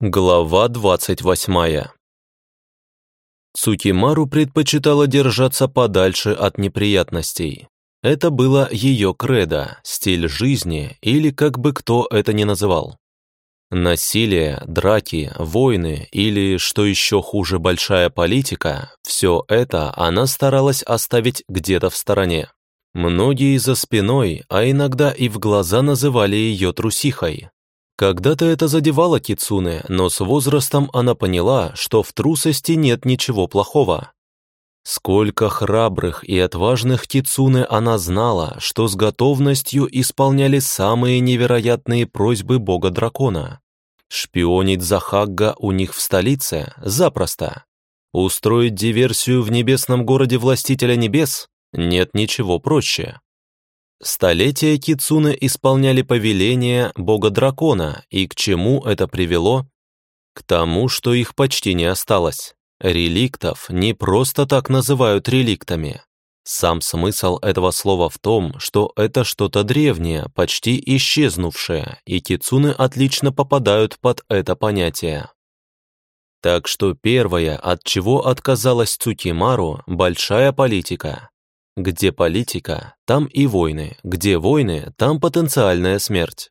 Глава 28 Цукимару предпочитала держаться подальше от неприятностей. Это было ее кредо, стиль жизни или как бы кто это ни называл. Насилие, драки, войны или, что еще хуже, большая политика – все это она старалась оставить где-то в стороне. Многие за спиной, а иногда и в глаза называли ее трусихой, когда-то это задевало Кицуне, но с возрастом она поняла, что в трусости нет ничего плохого. Сколько храбрых и отважных Кицуне она знала, что с готовностью исполняли самые невероятные просьбы бога-дракона. Шпионить за Хагга у них в столице запросто. Устроить диверсию в небесном городе Властителя Небес нет ничего проще. Столетия Кицуны исполняли повеления бога-дракона, и к чему это привело? К тому, что их почти не осталось. Реликтов не просто так называют реликтами. Сам смысл этого слова в том, что это что-то древнее, почти исчезнувшее, и кицуны отлично попадают под это понятие. Так что первое, от чего отказалась Цукимару, большая политика. Где политика, там и войны, где войны, там потенциальная смерть.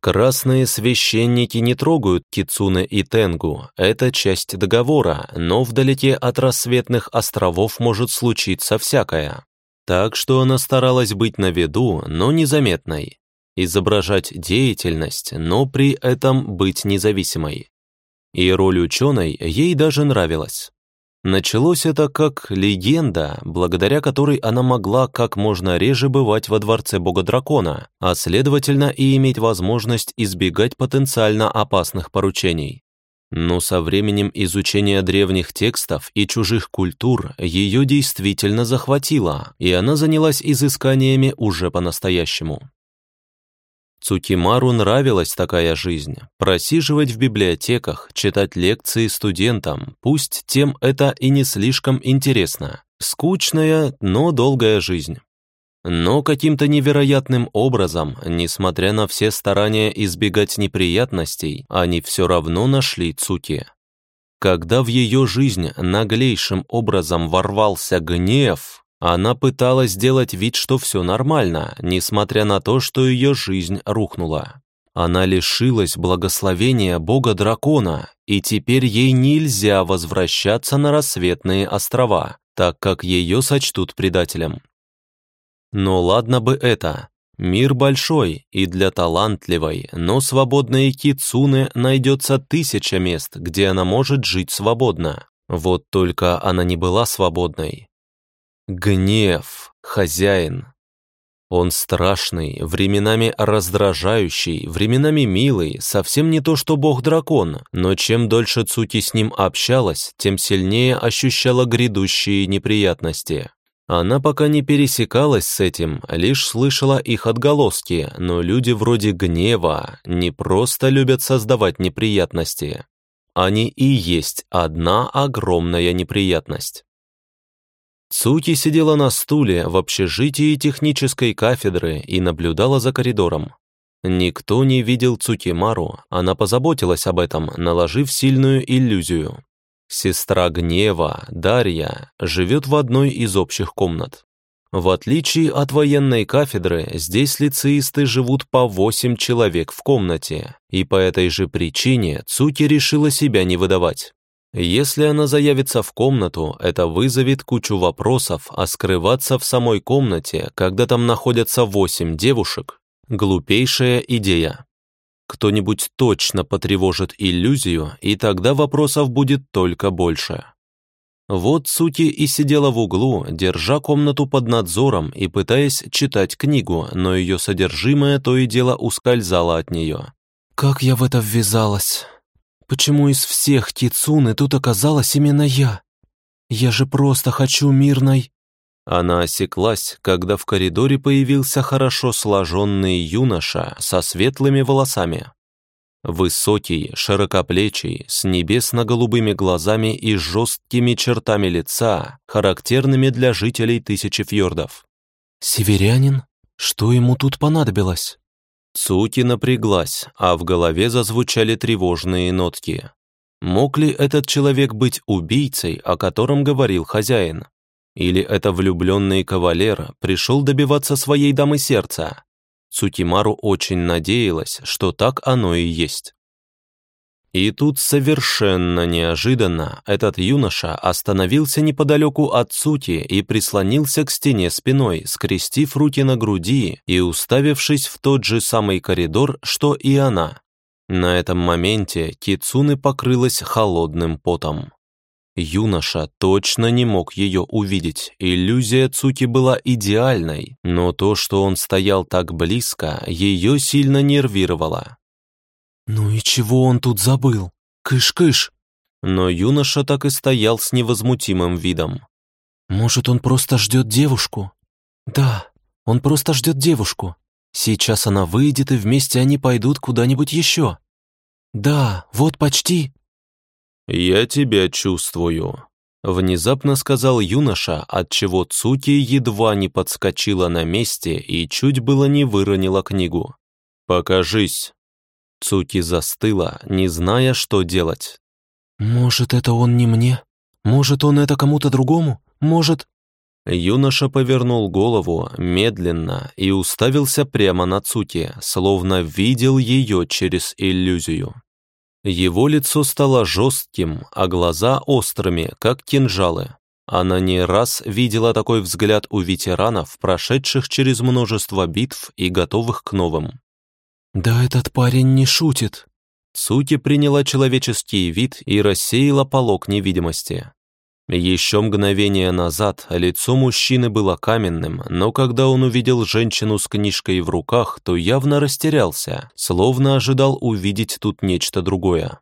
Красные священники не трогают Кицуне и Тенгу, это часть договора, но вдалеке от рассветных островов может случиться всякое. Так что она старалась быть на виду, но незаметной. Изображать деятельность, но при этом быть независимой. И роль ученой ей даже нравилась. Началось это как легенда, благодаря которой она могла как можно реже бывать во дворце бога-дракона, а следовательно и иметь возможность избегать потенциально опасных поручений. Но со временем изучения древних текстов и чужих культур ее действительно захватило, и она занялась изысканиями уже по-настоящему. Цукимару нравилась такая жизнь. Просиживать в библиотеках, читать лекции студентам, пусть тем это и не слишком интересно. Скучная, но долгая жизнь. Но каким-то невероятным образом, несмотря на все старания избегать неприятностей, они все равно нашли Цуки. Когда в ее жизнь наглейшим образом ворвался гнев, она пыталась сделать вид, что все нормально, несмотря на то, что ее жизнь рухнула. Она лишилась благословения бога-дракона, и теперь ей нельзя возвращаться на рассветные острова, так как ее сочтут предателем. Но ладно бы это. Мир большой, и для талантливой, но свободной Кицуны найдется тысяча мест, где она может жить свободно. Вот только она не была свободной. Гнев, хозяин. Он страшный, временами раздражающий, временами милый, совсем не то, что бог-дракон, но чем дольше Цуки с ним общалась, тем сильнее ощущала грядущие неприятности. Она пока не пересекалась с этим, лишь слышала их отголоски, но люди вроде гнева не просто любят создавать неприятности. Они и есть одна огромная неприятность. Цуки сидела на стуле в общежитии технической кафедры и наблюдала за коридором. Никто не видел Цукимару, она позаботилась об этом, наложив сильную иллюзию. Сестра гнева, Дарья, живет в одной из общих комнат. В отличие от военной кафедры, здесь лицеисты живут по 8 человек в комнате, и по этой же причине Цуки решила себя не выдавать. Если она заявится в комнату, это вызовет кучу вопросов, а скрываться в самой комнате, когда там находятся восемь девушек – глупейшая идея. Кто-нибудь точно потревожит иллюзию, и тогда вопросов будет только больше. Вот Сути и сидела в углу, держа комнату под надзором и пытаясь читать книгу, но ее содержимое то и дело ускользало от нее. «Как я в это ввязалась?» Почему из всех Кицуны тут оказалась именно я? Я же просто хочу мирной...» Она осеклась, когда в коридоре появился хорошо сложенный юноша со светлыми волосами. Высокий, широкоплечий, с небесно-голубыми глазами и жесткими чертами лица, характерными для жителей тысячи фьордов. «Северянин? Что ему тут понадобилось?» Цуки напряглась, а в голове зазвучали тревожные нотки. Мог ли этот человек быть убийцей, о котором говорил хозяин? Или это влюбленный кавалер пришел добиваться своей дамы сердца? Цукимару очень надеялась, что так оно и есть. И тут совершенно неожиданно этот юноша остановился неподалеку от Цути и прислонился к стене спиной, скрестив руки на груди и уставившись в тот же самый коридор, что и она. На этом моменте Кицуны покрылась холодным потом. Юноша точно не мог ее увидеть, иллюзия Цуки была идеальной, но то, что он стоял так близко, ее сильно нервировало. «Ну и чего он тут забыл? Кыш-кыш!» Но юноша так и стоял с невозмутимым видом. «Может, он просто ждет девушку?» «Да, он просто ждет девушку. Сейчас она выйдет, и вместе они пойдут куда-нибудь еще. Да, вот почти». «Я тебя чувствую», — внезапно сказал юноша, отчего Цуки едва не подскочила на месте и чуть было не выронила книгу. «Покажись». Цуки застыла, не зная, что делать. «Может, это он не мне? Может, он это кому-то другому? Может...» Юноша повернул голову медленно и уставился прямо на Цуки, словно видел ее через иллюзию. Его лицо стало жестким, а глаза острыми, как кинжалы. Она не раз видела такой взгляд у ветеранов, прошедших через множество битв и готовых к новым. «Да этот парень не шутит!» Цуки приняла человеческий вид и рассеяла полог невидимости. Еще мгновение назад лицо мужчины было каменным, но когда он увидел женщину с книжкой в руках, то явно растерялся, словно ожидал увидеть тут нечто другое.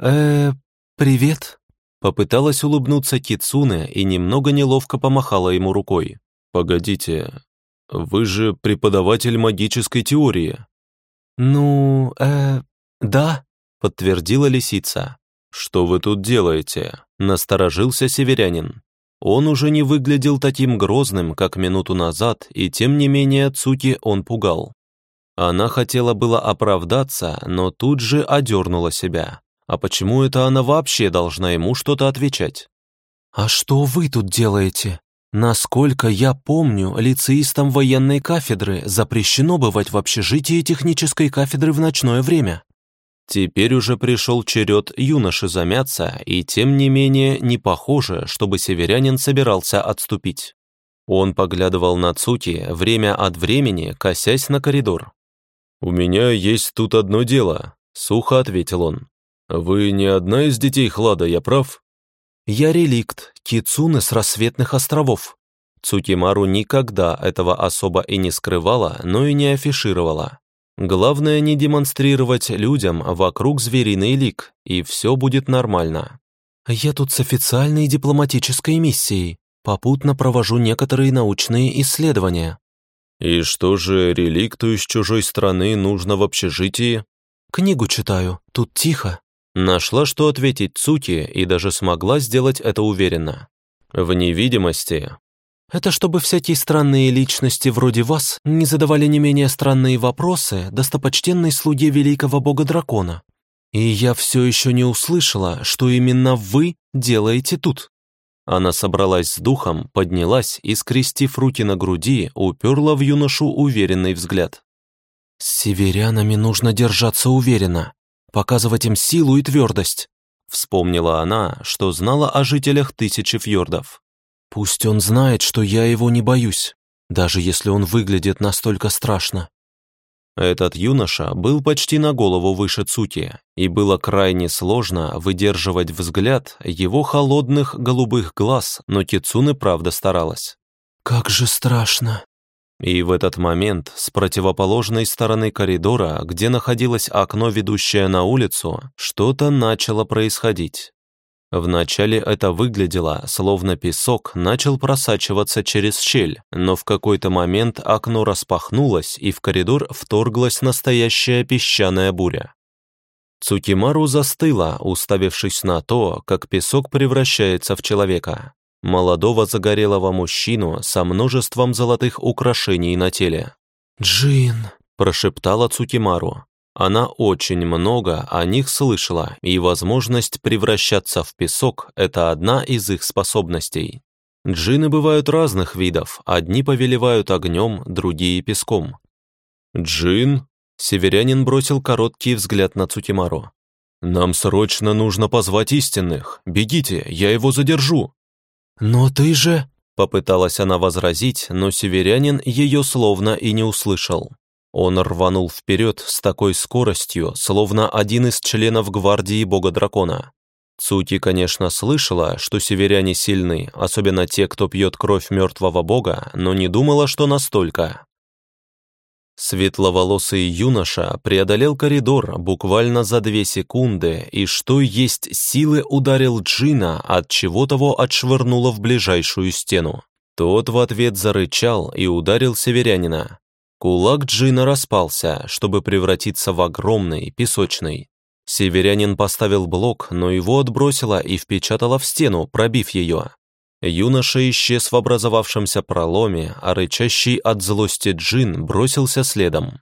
э привет», — попыталась улыбнуться Кицуне и немного неловко помахала ему рукой. «Погодите, вы же преподаватель магической теории», «Ну, э, да», — подтвердила лисица. «Что вы тут делаете?» — насторожился северянин. Он уже не выглядел таким грозным, как минуту назад, и тем не менее Цуки он пугал. Она хотела было оправдаться, но тут же одернула себя. А почему это она вообще должна ему что-то отвечать? «А что вы тут делаете?» Насколько я помню, лицеистам военной кафедры запрещено бывать в общежитии технической кафедры в ночное время. Теперь уже пришел черед юноши замяться, и тем не менее не похоже, чтобы северянин собирался отступить. Он поглядывал на Цуки, время от времени косясь на коридор. «У меня есть тут одно дело», — сухо ответил он. «Вы не одна из детей Хлада, я прав?» Я реликт, Кицуны с рассветных островов. Цукимару никогда этого особо и не скрывала, но и не афишировала. Главное не демонстрировать людям вокруг звериный лик, и все будет нормально. Я тут с официальной дипломатической миссией. Попутно провожу некоторые научные исследования. И что же реликту из чужой страны нужно в общежитии? Книгу читаю, тут тихо. Нашла, что ответить Цуки, и даже смогла сделать это уверенно. В невидимости. Это чтобы всякие странные личности вроде вас не задавали не менее странные вопросы достопочтенной слуге великого бога-дракона. И я все еще не услышала, что именно вы делаете тут. Она собралась с духом, поднялась и, скрестив руки на груди, уперла в юношу уверенный взгляд. «С северянами нужно держаться уверенно показывать им силу и твердость. Вспомнила она, что знала о жителях тысячи фьордов. Пусть он знает, что я его не боюсь, даже если он выглядит настолько страшно. Этот юноша был почти на голову выше Цуки, и было крайне сложно выдерживать взгляд его холодных голубых глаз, но Кицуны правда старалась. «Как же страшно!» И в этот момент с противоположной стороны коридора, где находилось окно, ведущее на улицу, что-то начало происходить. Вначале это выглядело, словно песок начал просачиваться через щель, но в какой-то момент окно распахнулось, и в коридор вторглась настоящая песчаная буря. Цукимару застыла, уставившись на то, как песок превращается в человека молодого загорелого мужчину со множеством золотых украшений на теле. «Джин!» прошептала Цукимару. Она очень много о них слышала, и возможность превращаться в песок – это одна из их способностей. Джины бывают разных видов, одни повелевают огнем, другие – песком. «Джин?» – северянин бросил короткий взгляд на Цукимару. «Нам срочно нужно позвать истинных. Бегите, я его задержу». «Но ты же...» – попыталась она возразить, но северянин ее словно и не услышал. Он рванул вперед с такой скоростью, словно один из членов гвардии бога-дракона. Цути, конечно, слышала, что северяне сильны, особенно те, кто пьет кровь мертвого бога, но не думала, что настолько. Светловолосый юноша преодолел коридор буквально за две секунды и что есть силы ударил Джина, от чего того отшвырнуло в ближайшую стену. Тот в ответ зарычал и ударил северянина. Кулак Джина распался, чтобы превратиться в огромный, песочный. Северянин поставил блок, но его отбросило и впечатало в стену, пробив ее. Юноша исчез в образовавшемся проломе, а рычащий от злости Джин бросился следом.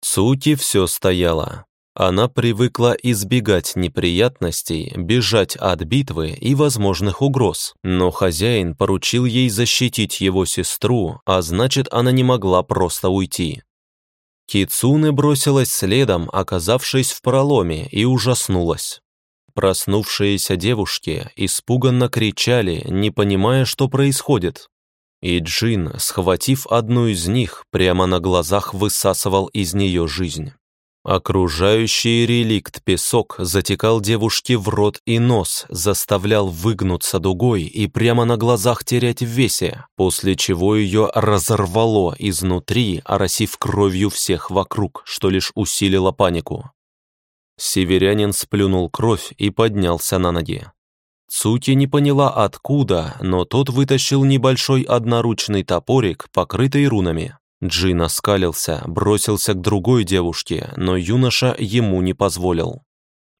Цуки все стояла. Она привыкла избегать неприятностей, бежать от битвы и возможных угроз, но хозяин поручил ей защитить его сестру, а значит, она не могла просто уйти. Кицуне бросилась следом, оказавшись в проломе, и ужаснулась. Проснувшиеся девушки испуганно кричали, не понимая, что происходит. И Джин, схватив одну из них, прямо на глазах высасывал из нее жизнь. Окружающий реликт песок затекал девушке в рот и нос, заставлял выгнуться дугой и прямо на глазах терять в весе, после чего ее разорвало изнутри, оросив кровью всех вокруг, что лишь усилило панику. Северянин сплюнул кровь и поднялся на ноги. Цути не поняла откуда, но тот вытащил небольшой одноручный топорик, покрытый рунами. Джин оскалился, бросился к другой девушке, но юноша ему не позволил.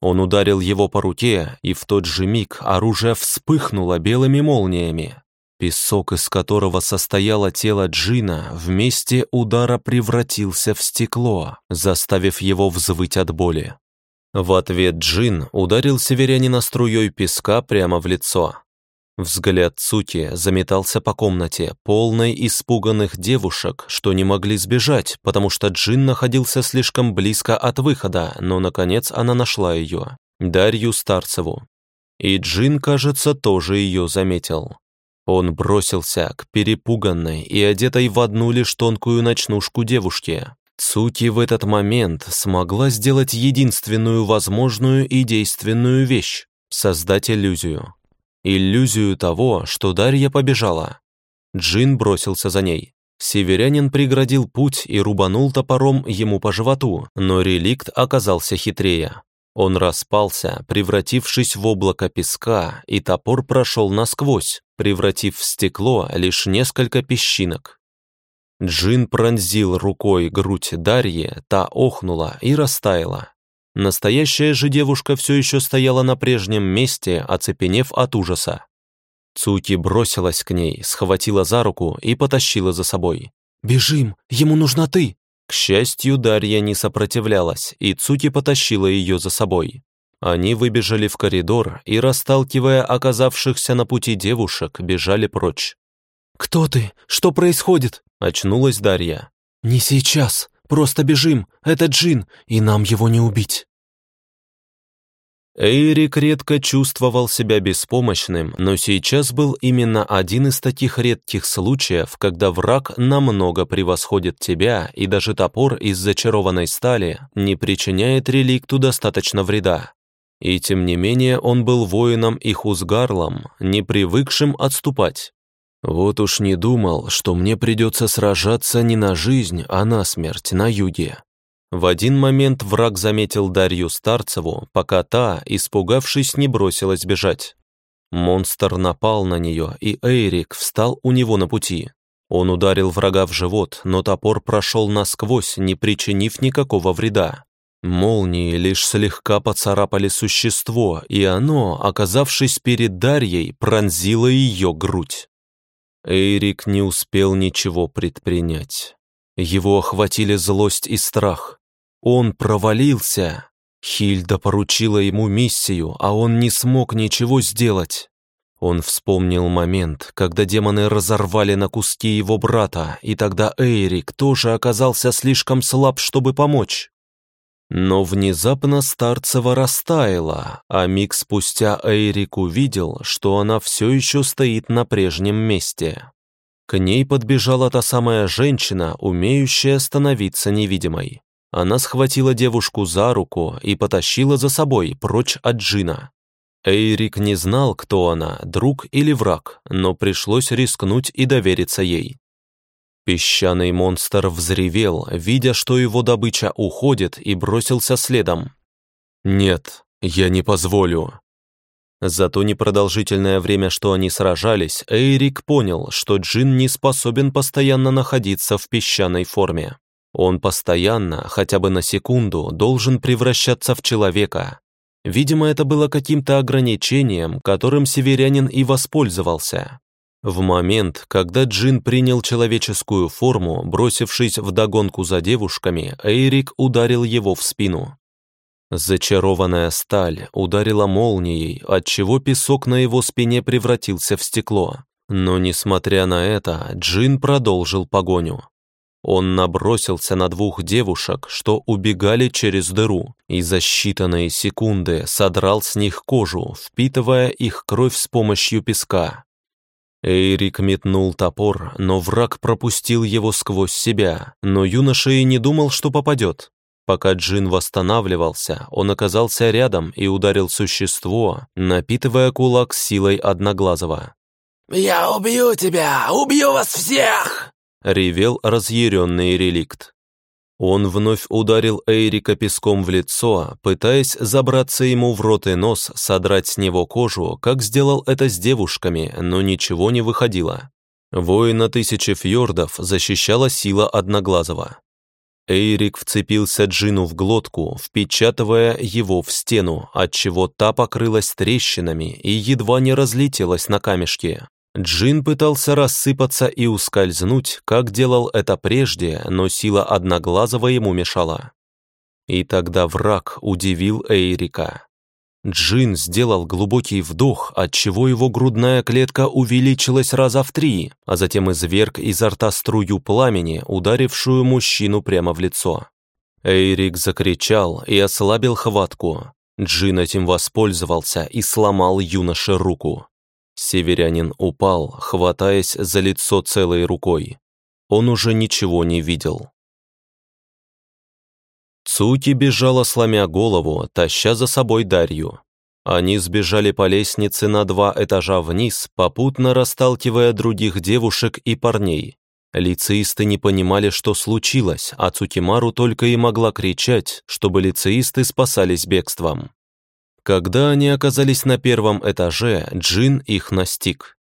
Он ударил его по руке, и в тот же миг оружие вспыхнуло белыми молниями. Песок, из которого состояло тело Джина, вместе удара превратился в стекло, заставив его взвыть от боли. В ответ Джин ударил северянина струей песка прямо в лицо. Взгляд Цуки заметался по комнате, полной испуганных девушек, что не могли сбежать, потому что Джин находился слишком близко от выхода, но, наконец, она нашла ее, Дарью Старцеву. И Джин, кажется, тоже ее заметил. Он бросился к перепуганной и одетой в одну лишь тонкую ночнушку девушке. Цуки в этот момент смогла сделать единственную возможную и действенную вещь — создать иллюзию. Иллюзию того, что Дарья побежала. Джин бросился за ней. Северянин преградил путь и рубанул топором ему по животу, но реликт оказался хитрее. Он распался, превратившись в облако песка, и топор прошел насквозь, превратив в стекло лишь несколько песчинок. Джин пронзил рукой грудь Дарьи, та охнула и растаяла. Настоящая же девушка все еще стояла на прежнем месте, оцепенев от ужаса. Цуки бросилась к ней, схватила за руку и потащила за собой. «Бежим! Ему нужна ты!» К счастью, Дарья не сопротивлялась, и Цуки потащила ее за собой. Они выбежали в коридор и, расталкивая оказавшихся на пути девушек, бежали прочь. «Кто ты? Что происходит?» — очнулась Дарья. «Не сейчас!» Просто бежим, это Джин, и нам его не убить». Эйрик редко чувствовал себя беспомощным, но сейчас был именно один из таких редких случаев, когда враг намного превосходит тебя, и даже топор из зачарованной стали не причиняет реликту достаточно вреда. И тем не менее он был воином и хузгарлом, не привыкшим отступать. Вот уж не думал, что мне придется сражаться не на жизнь, а на смерть на юге. В один момент враг заметил Дарью Старцеву, пока та, испугавшись, не бросилась бежать. Монстр напал на нее, и Эйрик встал у него на пути. Он ударил врага в живот, но топор прошел насквозь, не причинив никакого вреда. Молнии лишь слегка поцарапали существо, и оно, оказавшись перед Дарьей, пронзило ее грудь. Эйрик не успел ничего предпринять. Его охватили злость и страх. Он провалился. Хильда поручила ему миссию, а он не смог ничего сделать. Он вспомнил момент, когда демоны разорвали на куски его брата, и тогда Эйрик тоже оказался слишком слаб, чтобы помочь. Но внезапно Старцева растаяла, а миг спустя Эйрик увидел, что она все еще стоит на прежнем месте. К ней подбежала та самая женщина, умеющая становиться невидимой. Она схватила девушку за руку и потащила за собой прочь от Джина. Эйрик не знал, кто она, друг или враг, но пришлось рискнуть и довериться ей. Песчаный монстр взревел, видя, что его добыча уходит, и бросился следом. «Нет, я не позволю». За то непродолжительное время, что они сражались, Эйрик понял, что Джин не способен постоянно находиться в песчаной форме. Он постоянно, хотя бы на секунду, должен превращаться в человека. Видимо, это было каким-то ограничением, которым северянин и воспользовался. В момент, когда Джин принял человеческую форму, бросившись в догонку за девушками, Эйрик ударил его в спину. Зачарованная сталь ударила молнией, отчего песок на его спине превратился в стекло. Но, несмотря на это, Джин продолжил погоню. Он набросился на двух девушек, что убегали через дыру, и за считанные секунды содрал с них кожу, впитывая их кровь с помощью песка. Эйрик метнул топор, но враг пропустил его сквозь себя, но юноша и не думал, что попадет. Пока Джин восстанавливался, он оказался рядом и ударил существо, напитывая кулак силой Одноглазого. «Я убью тебя! Убью вас всех!» — ревел разъяренный реликт. Он вновь ударил Эйрика песком в лицо, пытаясь забраться ему в рот и нос, содрать с него кожу, как сделал это с девушками, но ничего не выходило. Воина тысячи фьордов защищала сила Одноглазого. Эйрик вцепился Джину в глотку, впечатывая его в стену, отчего та покрылась трещинами и едва не разлетелась на камешки. Джин пытался рассыпаться и ускользнуть, как делал это прежде, но сила Одноглазого ему мешала. И тогда враг удивил Эйрика. Джин сделал глубокий вдох, отчего его грудная клетка увеличилась раза в три, а затем изверг изо рта струю пламени, ударившую мужчину прямо в лицо. Эйрик закричал и ослабил хватку. Джин этим воспользовался и сломал юноше руку. Северянин упал, хватаясь за лицо целой рукой. Он уже ничего не видел. Цуки бежала, сломя голову, таща за собой Дарью. Они сбежали по лестнице на два этажа вниз, попутно расталкивая других девушек и парней. Лицеисты не понимали, что случилось, а Цукимару только и могла кричать, чтобы лицеисты спасались бегством. Когда они оказались на первом этаже, Джин их настиг.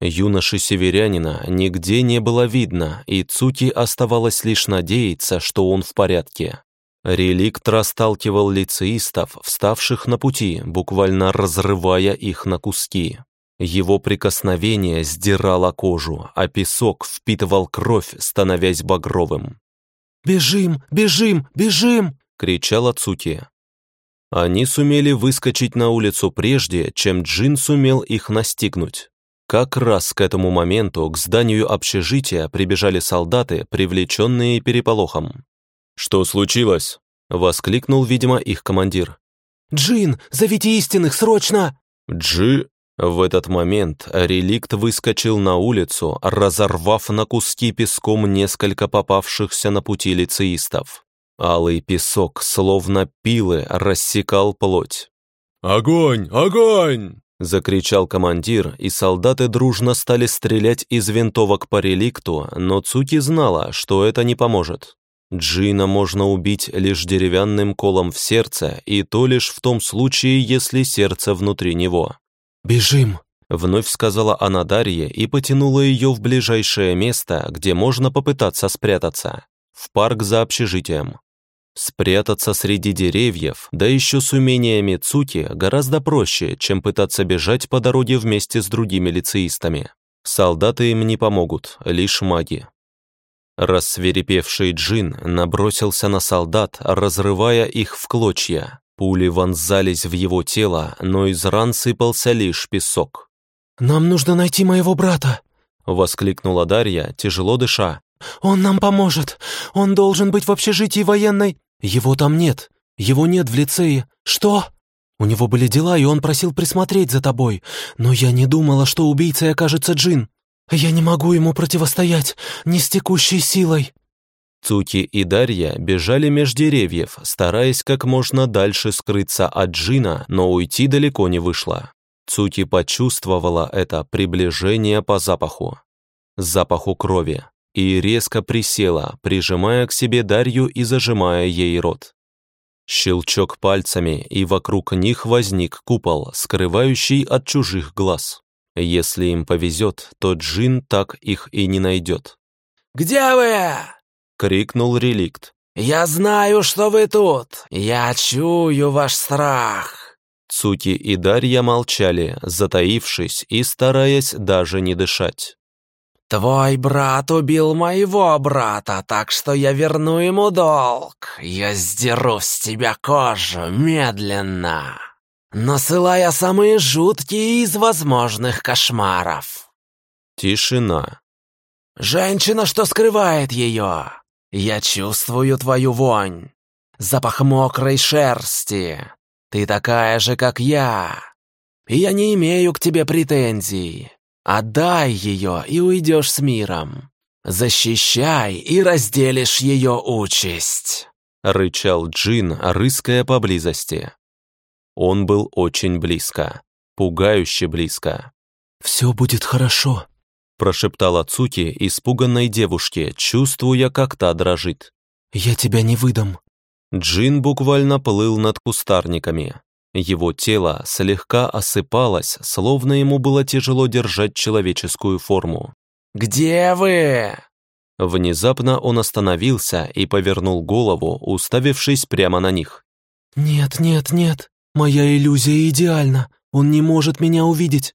Юноши-северянина нигде не было видно, и Цуки оставалось лишь надеяться, что он в порядке. Реликт расталкивал лицеистов, вставших на пути, буквально разрывая их на куски. Его прикосновение сдирало кожу, а песок впитывал кровь, становясь багровым. «Бежим! Бежим! Бежим!» — кричала Цуки. Они сумели выскочить на улицу прежде, чем Джин сумел их настигнуть. Как раз к этому моменту к зданию общежития прибежали солдаты, привлеченные переполохом. «Что случилось?» — воскликнул, видимо, их командир. «Джин, зовите истинных, срочно!» «Джи...» В этот момент реликт выскочил на улицу, разорвав на куски песком несколько попавшихся на пути лицеистов. Алый песок, словно пилы, рассекал плоть. «Огонь! Огонь!» — закричал командир, и солдаты дружно стали стрелять из винтовок по реликту, но Цуки знала, что это не поможет. Джина можно убить лишь деревянным колом в сердце, и то лишь в том случае, если сердце внутри него. «Бежим!» — вновь сказала она Дарье и потянула ее в ближайшее место, где можно попытаться спрятаться. В парк за общежитием. Спрятаться среди деревьев, да еще с умениями Цуки, гораздо проще, чем пытаться бежать по дороге вместе с другими лицеистами. Солдаты им не помогут, лишь маги. Рассверепевший джин набросился на солдат, разрывая их в клочья. Пули вонзались в его тело, но из ран сыпался лишь песок. «Нам нужно найти моего брата!» — воскликнула Дарья, тяжело дыша. «Он нам поможет! Он должен быть в общежитии военной...» «Его там нет! Его нет в лицее! Что?» «У него были дела, и он просил присмотреть за тобой, но я не думала, что убийцей окажется Джин!» «Я не могу ему противостоять, не с текущей силой!» Цуки и Дарья бежали меж деревьев, стараясь как можно дальше скрыться от Джина, но уйти далеко не вышло. Цуки почувствовала это приближение по запаху, запаху крови, и резко присела, прижимая к себе Дарью и зажимая ей рот. Щелчок пальцами, и вокруг них возник купол, скрывающий от чужих глаз. Если им повезет, то Джин так их и не найдет. «Где вы?» — крикнул реликт. «Я знаю, что вы тут! Я чую ваш страх!» Цуки и Дарья молчали, затаившись и стараясь даже не дышать. «Твой брат убил моего брата, так что я верну ему долг. Я сдеру с тебя кожу медленно!» насылая самые жуткие из возможных кошмаров. Тишина. «Женщина, что скрывает ее? Я чувствую твою вонь. Запах мокрой шерсти. Ты такая же, как я. И я не имею к тебе претензий. Отдай ее и уйдешь с миром. Защищай и разделишь ее участь», — рычал Джин, рыская поблизости. Он был очень близко, пугающе близко. «Все будет хорошо», — прошептала Цуки испуганной девушке, чувствуя, как та дрожит. «Я тебя не выдам». Джин буквально плыл над кустарниками. Его тело слегка осыпалось, словно ему было тяжело держать человеческую форму. «Где вы?» Внезапно он остановился и повернул голову, уставившись прямо на них. «Нет, нет, нет, Моя иллюзия идеальна, он не может меня увидеть.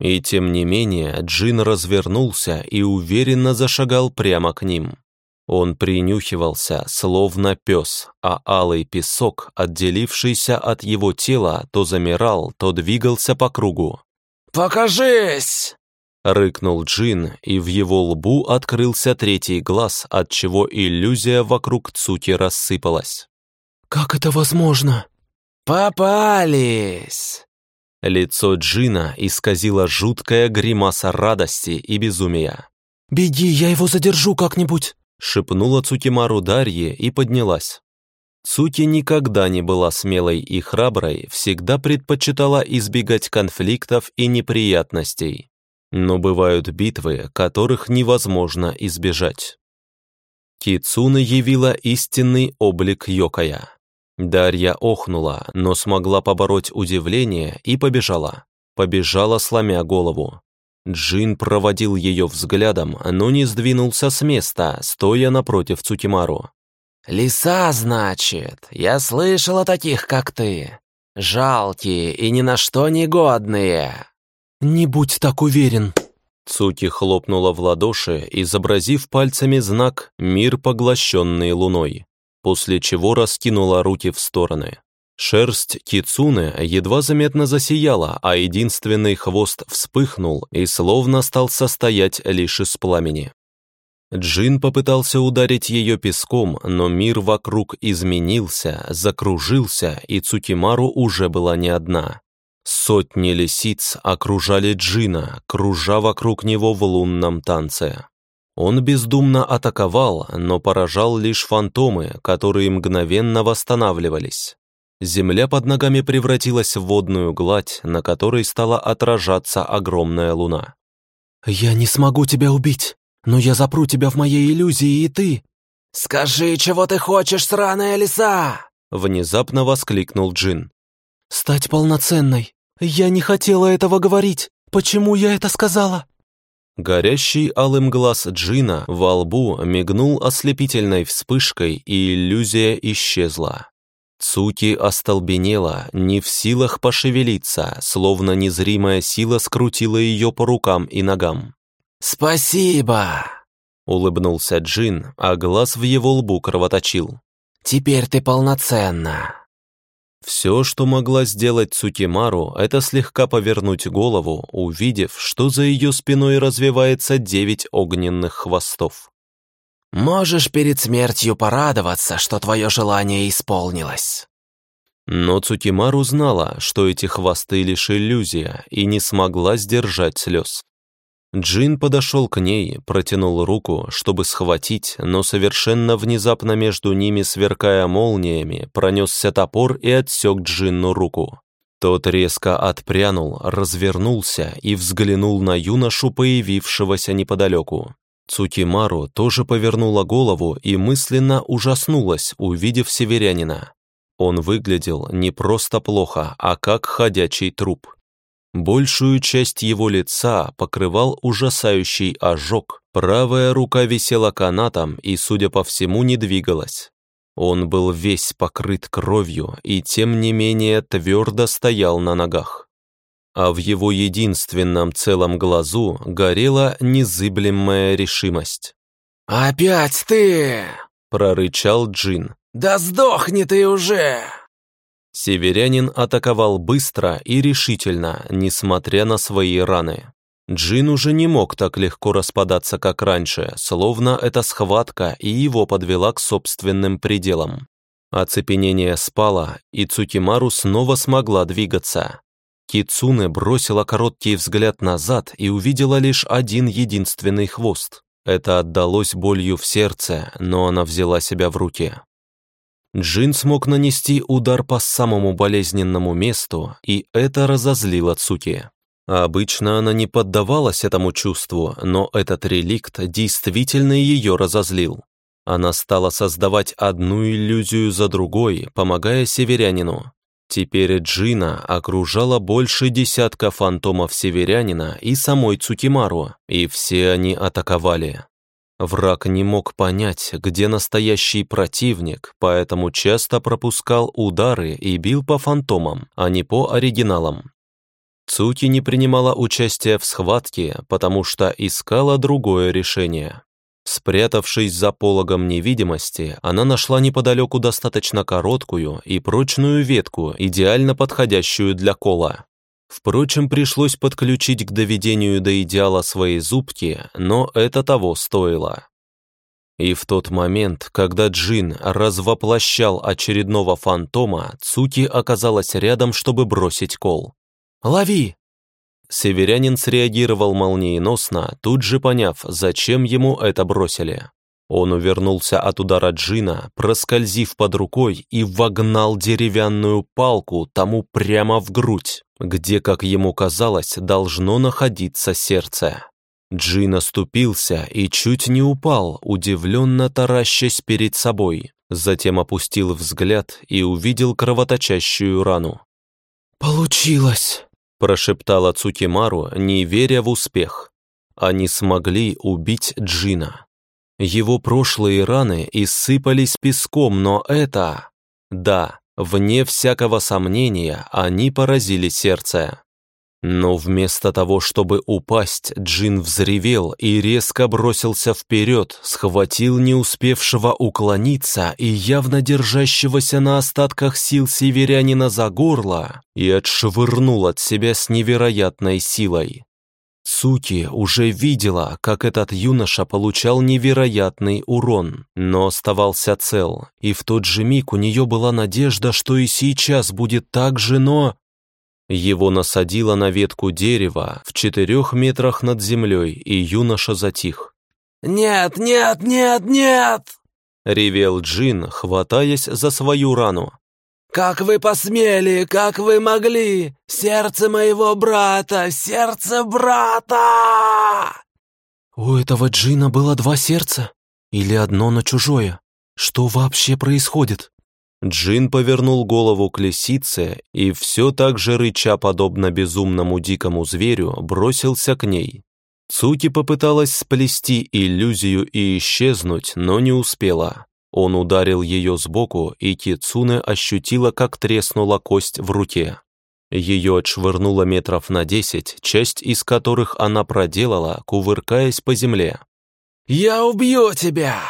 И тем не менее Джин развернулся и уверенно зашагал прямо к ним. Он принюхивался, словно пес, а алый песок, отделившийся от его тела, то замирал, то двигался по кругу. «Покажись!» — рыкнул Джин, и в его лбу открылся третий глаз, отчего иллюзия вокруг Цуки рассыпалась. «Как это возможно?» «Попались!» Лицо Джина исказило жуткая гримаса радости и безумия. «Беги, я его задержу как-нибудь!» Шепнула Цукимару Дарье и поднялась. Цуки никогда не была смелой и храброй, всегда предпочитала избегать конфликтов и неприятностей. Но бывают битвы, которых невозможно избежать. Кицуна явила истинный облик Йокая. Дарья охнула, но смогла побороть удивление и побежала. Побежала, сломя голову. Джин проводил ее взглядом, но не сдвинулся с места, стоя напротив Цукимару. «Лиса, значит? Я слышал о таких, как ты. Жалкие и ни на что не годные». «Не будь так уверен». Цуки хлопнула в ладоши, изобразив пальцами знак «Мир, поглощенный луной» после чего раскинула руки в стороны. Шерсть кицуны едва заметно засияла, а единственный хвост вспыхнул и словно стал состоять лишь из пламени. Джин попытался ударить ее песком, но мир вокруг изменился, закружился, и Цукимару уже была не одна. Сотни лисиц окружали Джина, кружа вокруг него в лунном танце. Он бездумно атаковал, но поражал лишь фантомы, которые мгновенно восстанавливались. Земля под ногами превратилась в водную гладь, на которой стала отражаться огромная луна. «Я не смогу тебя убить, но я запру тебя в моей иллюзии, и ты...» «Скажи, чего ты хочешь, сраная лиса?» Внезапно воскликнул Джин. «Стать полноценной. Я не хотела этого говорить. Почему я это сказала?» Горящий алым глаз Джина во лбу мигнул ослепительной вспышкой, и иллюзия исчезла. Цуки остолбенела, не в силах пошевелиться, словно незримая сила скрутила ее по рукам и ногам. «Спасибо!» Улыбнулся Джин, а глаз в его лбу кровоточил. «Теперь ты полноценна!» Все, что могла сделать Цукимару, это слегка повернуть голову, увидев, что за ее спиной развивается девять огненных хвостов. «Можешь перед смертью порадоваться, что твое желание исполнилось». Но Цукимару знала, что эти хвосты лишь иллюзия, и не смогла сдержать слез. Джин подошел к ней, протянул руку, чтобы схватить, но совершенно внезапно между ними, сверкая молниями, пронесся топор и отсек Джинну руку. Тот резко отпрянул, развернулся и взглянул на юношу, появившегося неподалеку. Цукимару тоже повернула голову и мысленно ужаснулась, увидев северянина. Он выглядел не просто плохо, а как ходячий труп. Большую часть его лица покрывал ужасающий ожог, правая рука висела канатом и, судя по всему, не двигалась. Он был весь покрыт кровью и, тем не менее, твердо стоял на ногах. А в его единственном целом глазу горела незыблемая решимость. «Опять ты!» — прорычал Джин. «Да сдохни ты уже!» Северянин атаковал быстро и решительно, несмотря на свои раны. Джин уже не мог так легко распадаться, как раньше, словно эта схватка и его подвела к собственным пределам. Оцепенение спало, и Цукимару снова смогла двигаться. Кицуне бросила короткий взгляд назад и увидела лишь один единственный хвост. Это отдалось болью в сердце, но она взяла себя в руки. Джин смог нанести удар по самому болезненному месту, и это разозлило Цуки. Обычно она не поддавалась этому чувству, но этот реликт действительно ее разозлил. Она стала создавать одну иллюзию за другой, помогая северянину. Теперь Джина окружала больше десятка фантомов северянина и самой Цукимару, и все они атаковали. Враг не мог понять, где настоящий противник, поэтому часто пропускал удары и бил по фантомам, а не по оригиналам. Цуки не принимала участия в схватке, потому что искала другое решение. Спрятавшись за пологом невидимости, она нашла неподалеку достаточно короткую и прочную ветку, идеально подходящую для кола. Впрочем, пришлось подключить к доведению до идеала свои зубки, но это того стоило. И в тот момент, когда Джин развоплощал очередного фантома, Цуки оказалась рядом, чтобы бросить кол. «Лови!» Северянин среагировал молниеносно, тут же поняв, зачем ему это бросили. Он увернулся от удара Джина, проскользив под рукой и вогнал деревянную палку тому прямо в грудь, где, как ему казалось, должно находиться сердце. Джин оступился и чуть не упал, удивленно таращась перед собой. Затем опустил взгляд и увидел кровоточащую рану. «Получилось!» – прошептала Цукимару, не веря в успех. Они смогли убить Джина. Его прошлые раны иссыпались песком, но это... Да, вне всякого сомнения, они поразили сердце. Но вместо того, чтобы упасть, Джин взревел и резко бросился вперед, схватил не успевшего уклониться и явно держащегося на остатках сил северянина за горло и отшвырнул от себя с невероятной силой. Суки уже видела, как этот юноша получал невероятный урон, но оставался цел, и в тот же миг у нее была надежда, что и сейчас будет так же, но... Его насадило на ветку дерева в четырех метрах над землей, и юноша затих. «Нет, нет, нет, нет!» — ревел Джин, хватаясь за свою рану. «Как вы посмели, как вы могли! Сердце моего брата, сердце брата!» «У этого Джина было два сердца? Или одно на чужое? Что вообще происходит?» Джин повернул голову к лисице и все так же рыча, подобно безумному дикому зверю, бросился к ней. Цуки попыталась сплести иллюзию и исчезнуть, но не успела. Он ударил ее сбоку, и Кицуне ощутила, как треснула кость в руке. Ее отшвырнуло метров на десять, часть из которых она проделала, кувыркаясь по земле. Я убью тебя!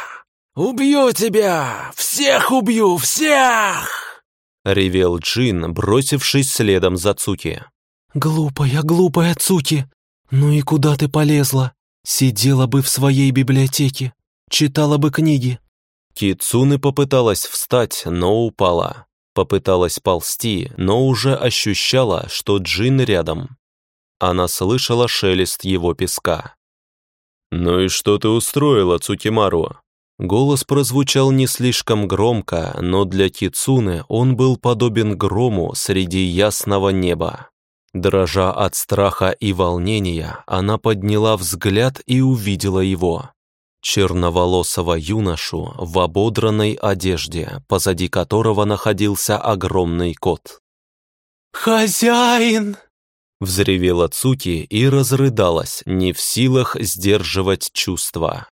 Убью тебя! Всех убью! Всех!» Ревел Джин, бросившись следом за Цуки. «Глупая, глупая Цуки! Ну и куда ты полезла? Сидела бы в своей библиотеке, читала бы книги». Кицуны попыталась встать, но упала. Попыталась ползти, но уже ощущала, что Джин рядом. Она слышала шелест его песка. «Ну и что ты устроила, Цукимару?» Голос прозвучал не слишком громко, но для Кицуны он был подобен грому среди ясного неба. Дрожа от страха и волнения, она подняла взгляд и увидела его. Черноволосого юношу в ободранной одежде, позади которого находился огромный кот. «Хозяин!» Взревела Цуки и разрыдалась, не в силах сдерживать чувства.